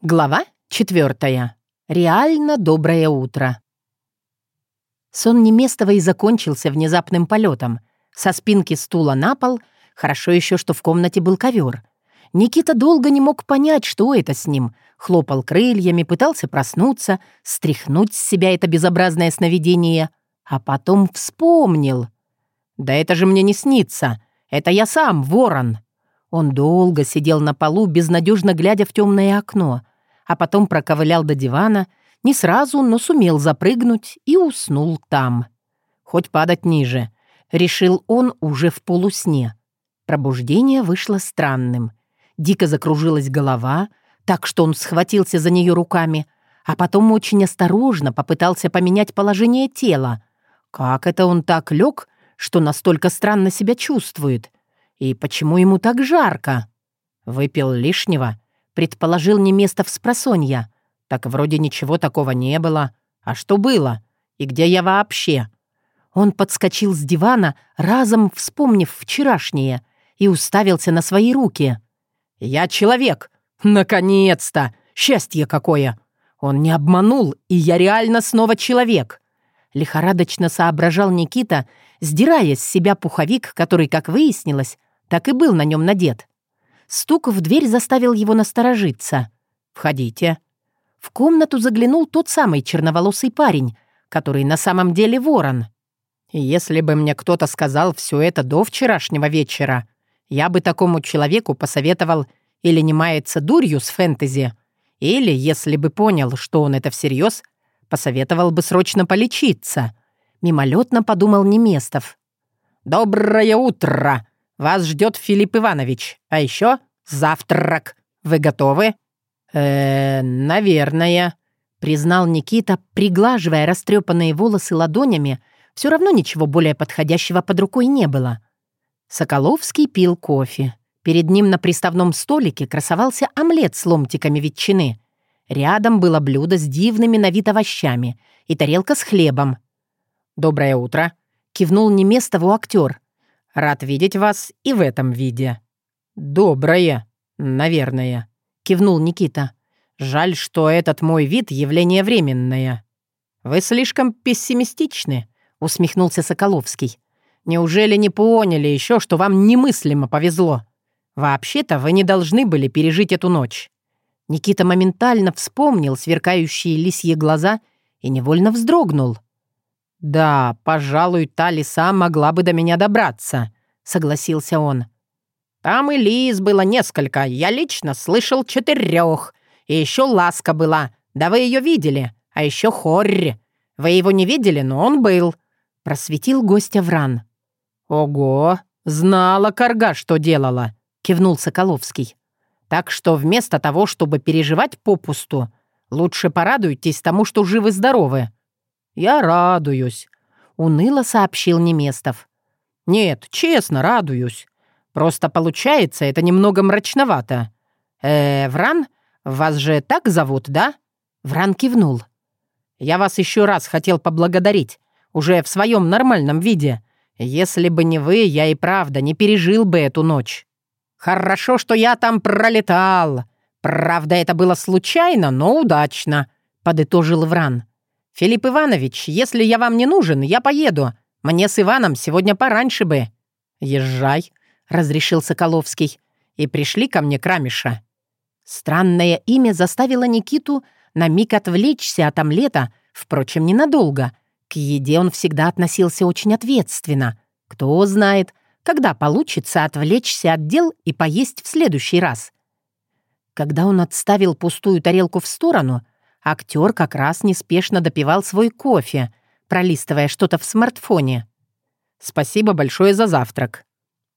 Глава четвертая. Реально доброе утро. Сон Неместовой закончился внезапным полетом. Со спинки стула на пол, хорошо еще, что в комнате был ковер. Никита долго не мог понять, что это с ним. Хлопал крыльями, пытался проснуться, стряхнуть с себя это безобразное сновидение. А потом вспомнил. «Да это же мне не снится. Это я сам, ворон». Он долго сидел на полу, безнадежно глядя в темное окно, а потом проковылял до дивана, не сразу, но сумел запрыгнуть и уснул там. Хоть падать ниже, решил он уже в полусне. Пробуждение вышло странным. Дико закружилась голова, так что он схватился за нее руками, а потом очень осторожно попытался поменять положение тела. Как это он так лег, что настолько странно себя чувствует? И почему ему так жарко? Выпил лишнего, предположил не место в спросонья. Так вроде ничего такого не было. А что было? И где я вообще? Он подскочил с дивана, разом вспомнив вчерашнее, и уставился на свои руки. «Я человек! Наконец-то! Счастье какое!» Он не обманул, и я реально снова человек. Лихорадочно соображал Никита, сдирая с себя пуховик, который, как выяснилось, так и был на нем надет. Стук в дверь заставил его насторожиться. «Входите». В комнату заглянул тот самый черноволосый парень, который на самом деле ворон. «Если бы мне кто-то сказал все это до вчерашнего вечера, я бы такому человеку посоветовал или не мается дурью с фэнтези, или, если бы понял, что он это всерьез, посоветовал бы срочно полечиться». Мимолетно подумал Неместов. «Доброе утро!» Вас ждет Филипп Иванович. А еще завтрак. Вы готовы?» «Э, наверное», — признал Никита, приглаживая растрепанные волосы ладонями. Все равно ничего более подходящего под рукой не было. Соколовский пил кофе. Перед ним на приставном столике красовался омлет с ломтиками ветчины. Рядом было блюдо с дивными на вид овощами и тарелка с хлебом. «Доброе утро», — кивнул Неместову актер. Рад видеть вас и в этом виде». «Доброе, наверное», — кивнул Никита. «Жаль, что этот мой вид — явление временное». «Вы слишком пессимистичны», — усмехнулся Соколовский. «Неужели не поняли еще, что вам немыслимо повезло? Вообще-то вы не должны были пережить эту ночь». Никита моментально вспомнил сверкающие лисьи глаза и невольно вздрогнул. «Да, пожалуй, та лиса могла бы до меня добраться», — согласился он. «Там и лис было несколько, я лично слышал четырех. И еще ласка была, да вы ее видели, а еще хорри. Вы его не видели, но он был», — просветил гостя Вран. «Ого, знала корга, что делала», — кивнул Соколовский. «Так что вместо того, чтобы переживать попусту, лучше порадуйтесь тому, что живы-здоровы». «Я радуюсь», — уныло сообщил Неместов. «Нет, честно, радуюсь. Просто получается это немного мрачновато. Э, Вран, вас же так зовут, да?» Вран кивнул. «Я вас еще раз хотел поблагодарить, уже в своем нормальном виде. Если бы не вы, я и правда не пережил бы эту ночь. Хорошо, что я там пролетал. Правда, это было случайно, но удачно», — подытожил Вран. «Филипп Иванович, если я вам не нужен, я поеду. Мне с Иваном сегодня пораньше бы». «Езжай», — разрешил Соколовский. «И пришли ко мне Крамиша». Странное имя заставило Никиту на миг отвлечься от омлета, впрочем, ненадолго. К еде он всегда относился очень ответственно. Кто знает, когда получится отвлечься от дел и поесть в следующий раз. Когда он отставил пустую тарелку в сторону — Актер как раз неспешно допивал свой кофе, пролистывая что-то в смартфоне. «Спасибо большое за завтрак».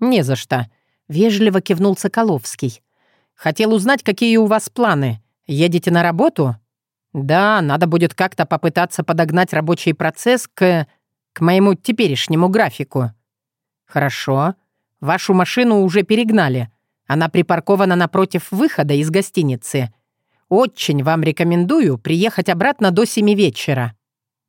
«Не за что», — вежливо кивнул Соколовский. «Хотел узнать, какие у вас планы. Едете на работу?» «Да, надо будет как-то попытаться подогнать рабочий процесс к... к моему теперешнему графику». «Хорошо. Вашу машину уже перегнали. Она припаркована напротив выхода из гостиницы. Очень вам рекомендую приехать обратно до семи вечера.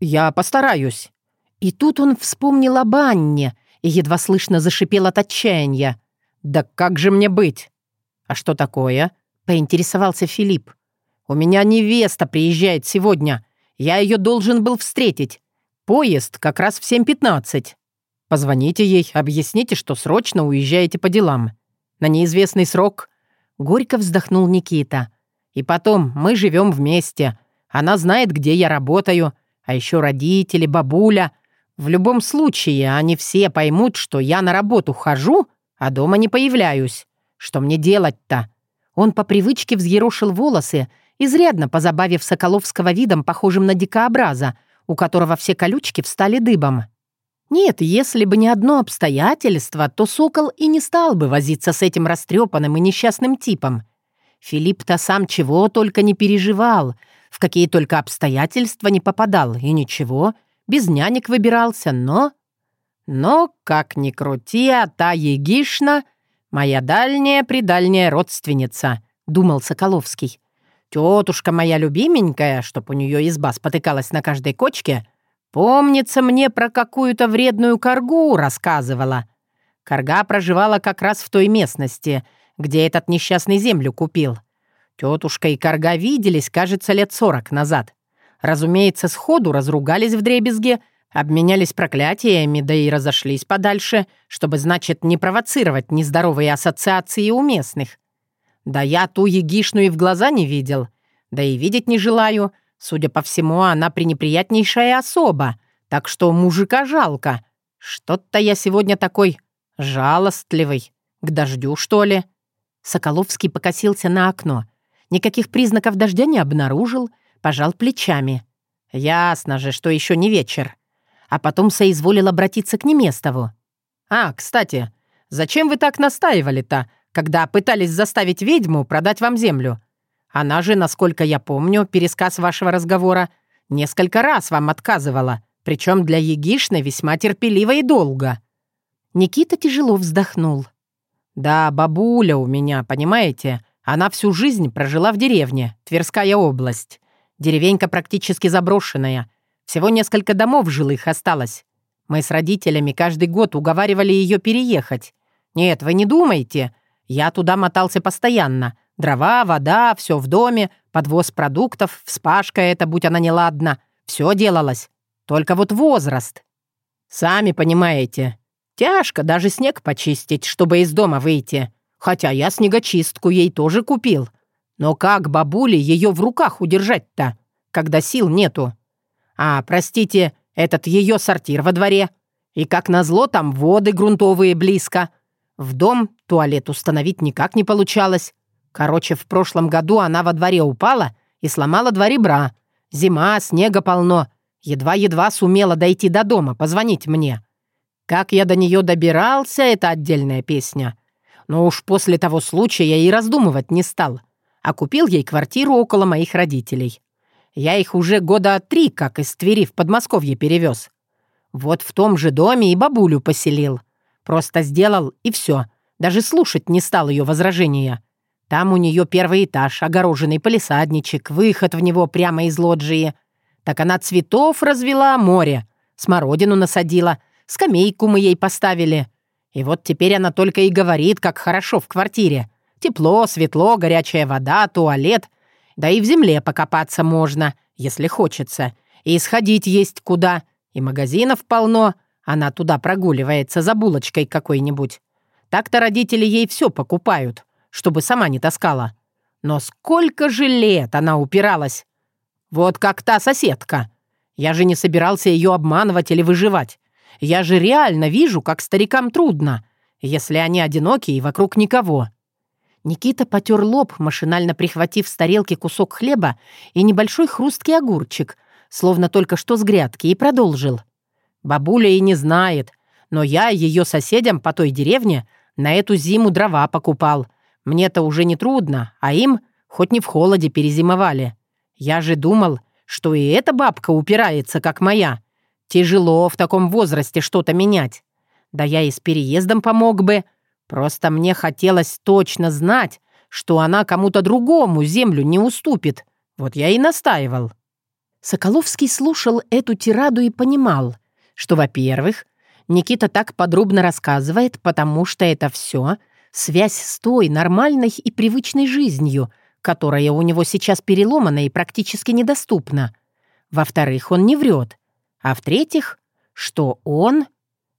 Я постараюсь». И тут он вспомнил об Анне и едва слышно зашипел от отчаяния. «Да как же мне быть?» «А что такое?» — поинтересовался Филипп. У меня невеста приезжает сегодня. Я ее должен был встретить. Поезд как раз в 7.15. Позвоните ей, объясните, что срочно уезжаете по делам. На неизвестный срок». Горько вздохнул Никита. «И потом, мы живем вместе. Она знает, где я работаю. А еще родители, бабуля. В любом случае, они все поймут, что я на работу хожу, а дома не появляюсь. Что мне делать-то?» Он по привычке взъерошил волосы, изрядно позабавив Соколовского видом, похожим на дикообраза, у которого все колючки встали дыбом. Нет, если бы не одно обстоятельство, то Сокол и не стал бы возиться с этим растрепанным и несчастным типом. Филипп-то сам чего только не переживал, в какие только обстоятельства не попадал, и ничего, без нянек выбирался, но... Но, как ни крути, а та Егишна — моя дальняя-предальняя родственница, — думал Соколовский. Тетушка моя любименькая, чтоб у нее изба спотыкалась на каждой кочке, помнится мне про какую-то вредную коргу рассказывала. Корга проживала как раз в той местности, где этот несчастный землю купил. Тетушка и корга виделись, кажется, лет сорок назад. Разумеется, сходу разругались в дребезге — Обменялись проклятиями, да и разошлись подальше, чтобы, значит, не провоцировать нездоровые ассоциации у местных. Да я ту егишну и в глаза не видел, да и видеть не желаю. Судя по всему, она пренеприятнейшая особа, так что мужика жалко. Что-то я сегодня такой жалостливый. К дождю, что ли?» Соколовский покосился на окно. Никаких признаков дождя не обнаружил, пожал плечами. «Ясно же, что еще не вечер а потом соизволил обратиться к Неместову. «А, кстати, зачем вы так настаивали-то, когда пытались заставить ведьму продать вам землю? Она же, насколько я помню, пересказ вашего разговора, несколько раз вам отказывала, причем для Егишны весьма терпеливо и долго». Никита тяжело вздохнул. «Да, бабуля у меня, понимаете, она всю жизнь прожила в деревне, Тверская область. Деревенька практически заброшенная, всего несколько домов жилых осталось. Мы с родителями каждый год уговаривали ее переехать. Нет, вы не думайте. Я туда мотался постоянно. Дрова, вода, все в доме, подвоз продуктов, вспашка это, будь она неладна. Все делалось. Только вот возраст. Сами понимаете. Тяжко даже снег почистить, чтобы из дома выйти. Хотя я снегочистку ей тоже купил. Но как бабуле ее в руках удержать-то, когда сил нету? А, простите, этот ее сортир во дворе. И как назло, там воды грунтовые близко. В дом туалет установить никак не получалось. Короче, в прошлом году она во дворе упала и сломала два ребра. Зима, снега полно. Едва-едва сумела дойти до дома, позвонить мне. Как я до нее добирался, это отдельная песня. Но уж после того случая я и раздумывать не стал. А купил ей квартиру около моих родителей. Я их уже года три как из Твери в Подмосковье перевез. Вот в том же доме и бабулю поселил. Просто сделал, и все. Даже слушать не стал ее возражения. Там у нее первый этаж, огороженный полисадничек, выход в него прямо из лоджии. Так она цветов развела море, смородину насадила, скамейку мы ей поставили. И вот теперь она только и говорит, как хорошо в квартире. Тепло, светло, горячая вода, туалет да и в земле покопаться можно, если хочется. И сходить есть куда. И магазинов полно. Она туда прогуливается за булочкой какой-нибудь. Так-то родители ей все покупают, чтобы сама не таскала. Но сколько же лет она упиралась. Вот как та соседка. Я же не собирался ее обманывать или выживать. Я же реально вижу, как старикам трудно, если они одиноки и вокруг никого. Никита потер лоб, машинально прихватив с тарелки кусок хлеба и небольшой хрусткий огурчик, словно только что с грядки, и продолжил. «Бабуля и не знает, но я ее соседям по той деревне на эту зиму дрова покупал. Мне-то уже не трудно, а им хоть не в холоде перезимовали. Я же думал, что и эта бабка упирается, как моя. Тяжело в таком возрасте что-то менять. Да я и с переездом помог бы, Просто мне хотелось точно знать, что она кому-то другому землю не уступит. Вот я и настаивал». Соколовский слушал эту тираду и понимал, что, во-первых, Никита так подробно рассказывает, потому что это все связь с той нормальной и привычной жизнью, которое у него сейчас переломано и практически недоступно. Во-вторых, он не врет. А в-третьих, что он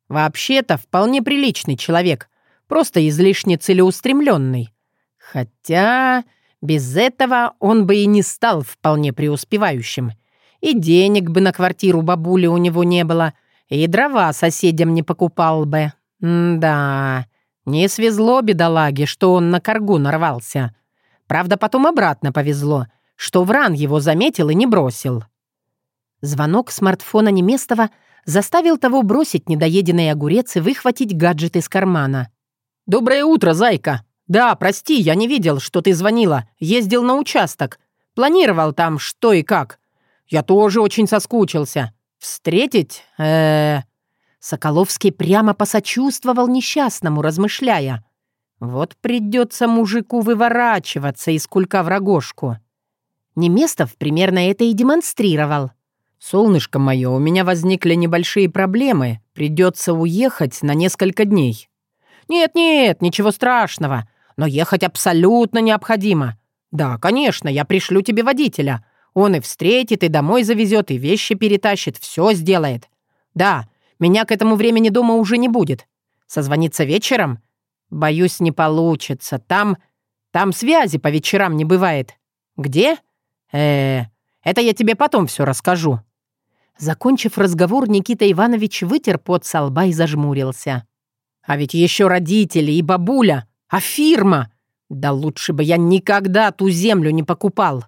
вообще-то вполне приличный человек, просто излишне целеустремленный. Хотя без этого он бы и не стал вполне преуспевающим. И денег бы на квартиру бабули у него не было, и дрова соседям не покупал бы. М да, не свезло бедолаге, что он на коргу нарвался. Правда, потом обратно повезло, что Вран его заметил и не бросил. Звонок смартфона Неместова заставил того бросить недоеденный огурец и выхватить гаджет из кармана. «Доброе утро, зайка! Да, прости, я не видел, что ты звонила. Ездил на участок. Планировал там что и как. Я тоже очень соскучился. Встретить? э, -э Соколовский прямо посочувствовал несчастному, размышляя. Вот придется мужику выворачиваться из кулька в рогожку. Неместов примерно это и демонстрировал. «Солнышко мое, у меня возникли небольшие проблемы. Придется уехать на несколько дней». «Нет-нет, ничего страшного. Но ехать абсолютно необходимо. Да, конечно, я пришлю тебе водителя. Он и встретит, и домой завезет, и вещи перетащит, все сделает. Да, меня к этому времени дома уже не будет. Созвониться вечером? Боюсь, не получится. Там... там связи по вечерам не бывает. Где? э, -э это я тебе потом все расскажу». Закончив разговор, Никита Иванович вытер пот со лба и зажмурился. «А ведь еще родители и бабуля, а фирма! Да лучше бы я никогда ту землю не покупал!»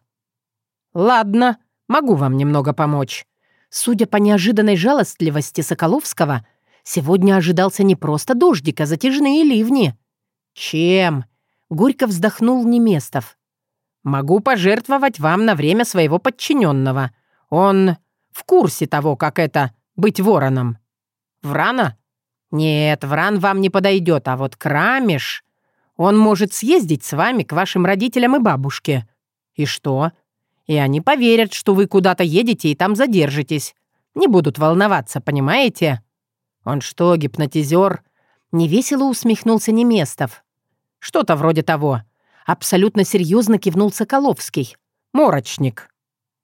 «Ладно, могу вам немного помочь». Судя по неожиданной жалостливости Соколовского, сегодня ожидался не просто дождик, а затяжные ливни. «Чем?» — горько вздохнул Неместов. «Могу пожертвовать вам на время своего подчиненного. Он в курсе того, как это — быть вороном. Врана? Нет, Вран вам не подойдет, а вот Крамиш... Он может съездить с вами к вашим родителям и бабушке. И что? И они поверят, что вы куда-то едете и там задержитесь. Не будут волноваться, понимаете? Он что, гипнотизер? Невесело усмехнулся Неместов. Что-то вроде того. Абсолютно серьезно кивнул Соколовский. Морочник.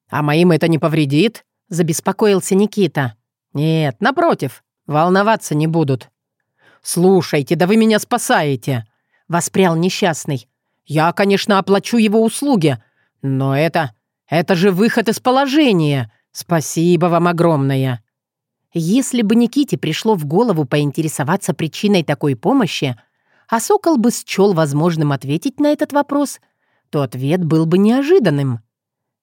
А моим это не повредит? Забеспокоился Никита. «Нет, напротив, волноваться не будут». «Слушайте, да вы меня спасаете!» — воспрял несчастный. «Я, конечно, оплачу его услуги, но это... это же выход из положения. Спасибо вам огромное!» Если бы Никите пришло в голову поинтересоваться причиной такой помощи, а Сокол бы счел возможным ответить на этот вопрос, то ответ был бы неожиданным.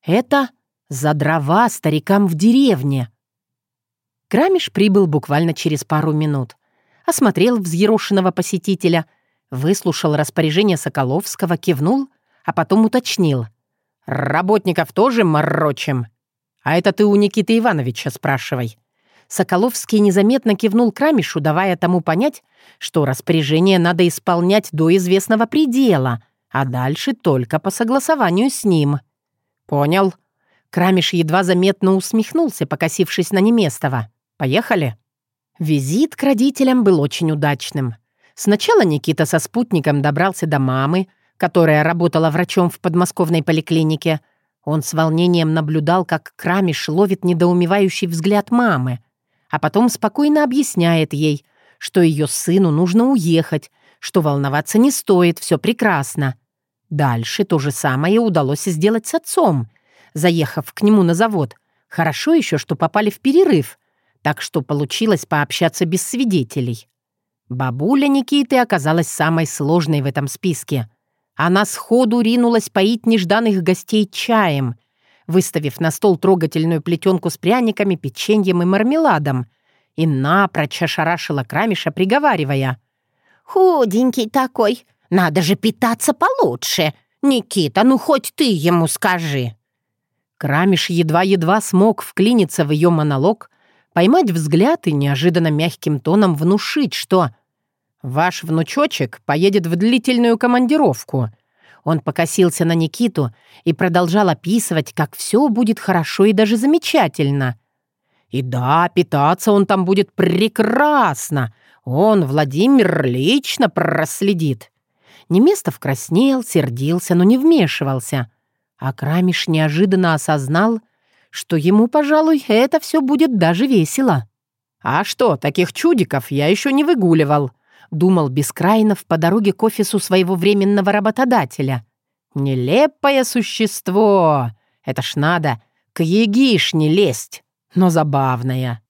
Это за дрова старикам в деревне. Крамиш прибыл буквально через пару минут. Осмотрел взъерошенного посетителя, выслушал распоряжение Соколовского, кивнул, а потом уточнил. «Работников тоже морочим?» «А это ты у Никиты Ивановича спрашивай». Соколовский незаметно кивнул Крамишу, давая тому понять, что распоряжение надо исполнять до известного предела, а дальше только по согласованию с ним. «Понял», Крамиш едва заметно усмехнулся, покосившись на Неместова. «Поехали?» Визит к родителям был очень удачным. Сначала Никита со спутником добрался до мамы, которая работала врачом в подмосковной поликлинике. Он с волнением наблюдал, как Крамиш ловит недоумевающий взгляд мамы, а потом спокойно объясняет ей, что ее сыну нужно уехать, что волноваться не стоит, все прекрасно. Дальше то же самое удалось сделать с отцом — заехав к нему на завод. Хорошо еще, что попали в перерыв, так что получилось пообщаться без свидетелей. Бабуля Никиты оказалась самой сложной в этом списке. Она сходу ринулась поить нежданных гостей чаем, выставив на стол трогательную плетенку с пряниками, печеньем и мармеладом, и напрочь ошарашила Крамиша, приговаривая. «Худенький такой, надо же питаться получше. Никита, ну хоть ты ему скажи». Крамиш едва-едва смог вклиниться в ее монолог, поймать взгляд и неожиданно мягким тоном внушить, что «Ваш внучочек поедет в длительную командировку». Он покосился на Никиту и продолжал описывать, как все будет хорошо и даже замечательно. «И да, питаться он там будет прекрасно. Он, Владимир, лично проследит». Неместов краснел, сердился, но не вмешивался. А Крамиш неожиданно осознал, что ему, пожалуй, это все будет даже весело. «А что, таких чудиков я еще не выгуливал», — думал Бескрайнов по дороге к офису своего временного работодателя. «Нелепое существо! Это ж надо к егишне лезть, но забавное».